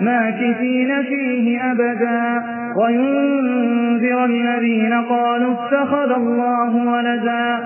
ماكثين فيه أبدا. وينذر الذين قالوا اتخذ الله ولدا.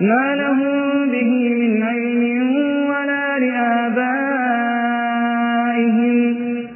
ما لهم به من علم ولا لآبائهم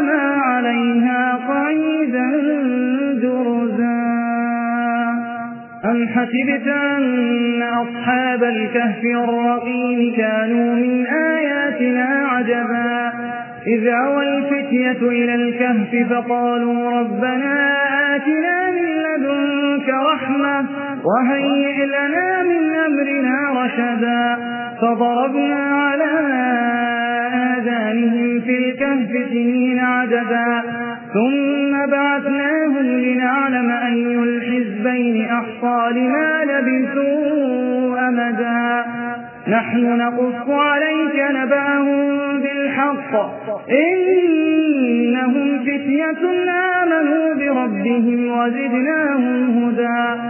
ما عليها قعيدا جرزا. أم حسبت أن أصحاب الكهف الرقيم كانوا من آياتنا عجبا. إذ أوى الفتية إلى الكهف فقالوا ربنا آتنا من لدنك رحمة وهيئ لنا من أمرنا رشدا. فضربنا على آذانهم في الكهف سنين عددا. ثم بعثناهم لنعلم أي الحزبين أحصى لما لبثوا أمدا. نحن نقص عليك نبأهم بالحق. إنهم فتية آمنوا بربهم وزدناهم هدى.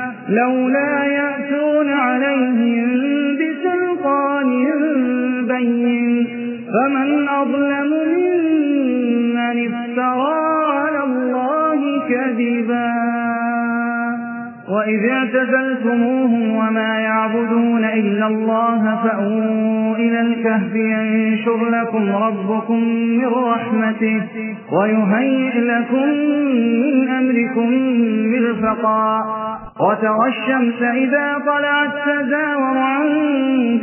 لولا يأتون عليهم بسلطان بين فمن أظلم ممن افترى على الله كذبا وإذ اعتزلتموهم وما يعبدون إلا الله فأووا إلى الكهف ينشر لكم ربكم من رحمته ويهيئ لكم من أمركم مرفقا وترى الشمس إذا طلعت تزاور عن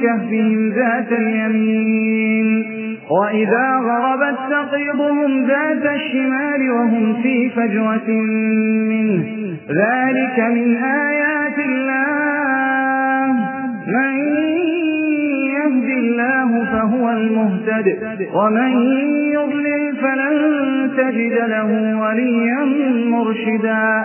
كهفهم ذات اليمين. وإذا غربت تقيضهم ذات الشمال وهم في فجوة منه. ذلك من آيات الله. من يهد الله فهو المهتد. ومن يضلل فلن تجد له وليا مرشدا.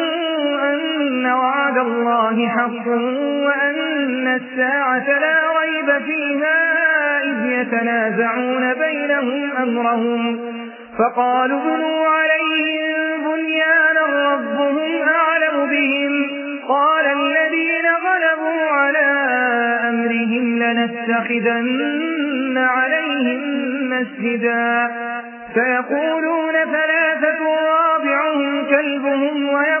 إن وعد الله حق وأن الساعة لا ريب فيها إذ يتنازعون بينهم أمرهم. فقالوا بنوا عليهم بنيانا ربهم أعلم بهم. قال الذين غلبوا على أمرهم لنستخذن عليهم مسجدا. فيقولون ثلاثة رابعهم كلبهم ويقولون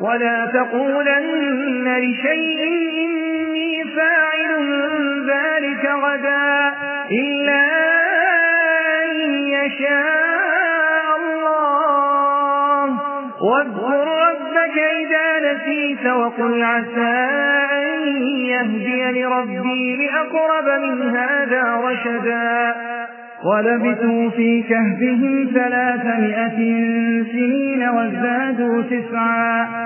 ولا تقولن لشيء إني فاعل ذلك غدا إلا أن يشاء الله. واذكر ربك إذا نسيت وقل عسى أن يهدي لربي لأقرب من هذا رشدا. ولبثوا في كهفهم ثلاثمائة سنين وازدادوا تسعا.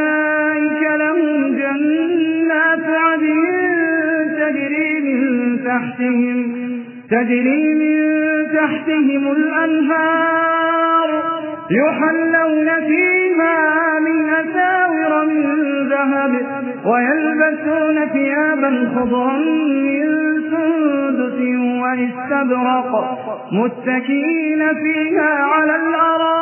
لهم جنات عدن تجري من تحتهم تجري من تحتهم الأنهار يحلون فيها من أساور من ذهب ويلبسون ثيابا خضرا من سندس واستبرق متكئين فيها على الأرائك.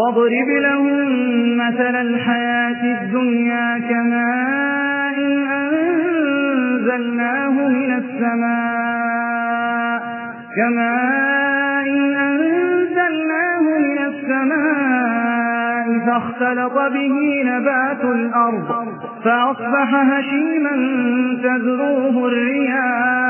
واضرب لهم مثل الحياة الدنيا كماء أنزلناه من السماء كماء أنزلناه من السماء فاختلط به نبات الأرض فأصبح هشيما تذروه الرياح.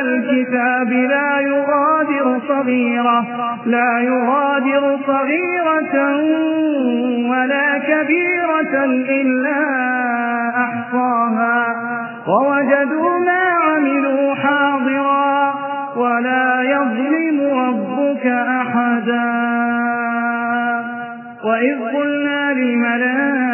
الكتاب لا يغادر صغيرة لا يغادر صغيرة ولا كبيرة إلا أحصاها. ووجدوا ما عملوا حاضرا ولا يظلم ربك أحدا. وإذ قلنا للملائكة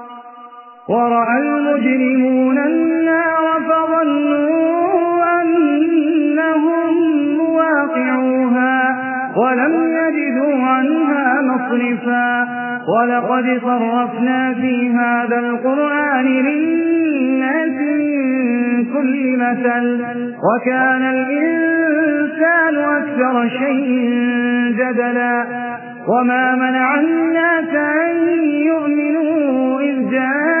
ورأى المجرمون النار فظنوا أنهم مواقعوها ولم يجدوا عنها مصرفا. ولقد صرفنا في هذا القرآن للناس من كل مثل وكان الإنسان أكثر شيء جدلا. وما منع الناس أن يؤمنوا إذ جاءهم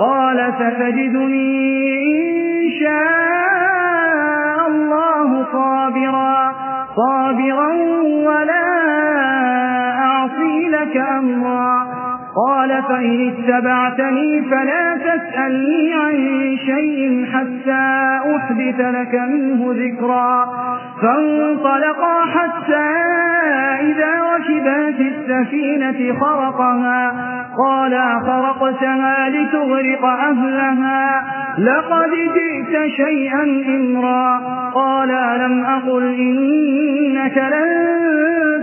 قال ستجدني إن شاء الله صابرا. صابرا ولا أعصي لك أمرا. قال فإن اتبعتني فلا تسألني عن شيء حتى أحدث لك منه ذكرا. فانطلقا حتى إذا ركبا في السفينة خرقها. قال أخرقتها لتغرق أهلها. لقد جئت شيئا إمرا. قال ألم أقل إنك لن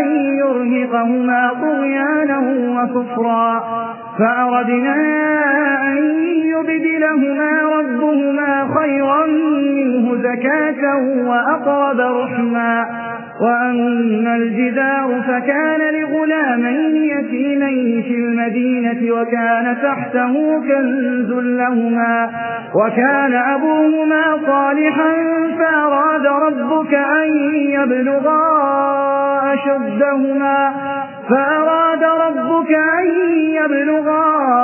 أن يرهقهما طغيانا وكفرا. فأردنا أن يبدلهما ربهما خيرا منه زكاة وأقرب رحما. وأما الجدار فكان لغلامين يتيمين في المدينة وكان تحته كنز لهما وكان أبوهما صالحا فأراد ربك أن يبلغا أشدهما فأراد ربك أن يبلغا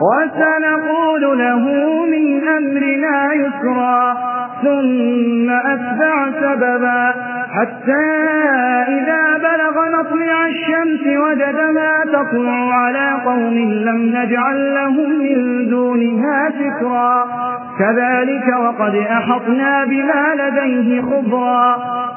وسنقول له من أمرنا يسرا ثم أتبع سببا حتى إذا بلغ مطلع الشمس وجدها تطلع على قوم لم نجعل لهم من دونها فكرا كذلك وقد أحطنا بما لديه خبرا.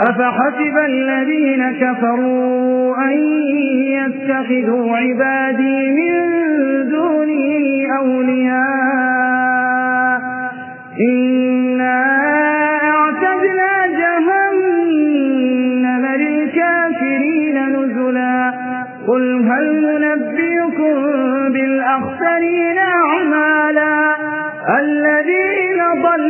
أفحسب الذين كفروا أن يتخذوا عبادي من دونه أولياء؟ إنا أعتدنا جهنم للكافرين نزلا. قل هل ننبئكم بالأخسرين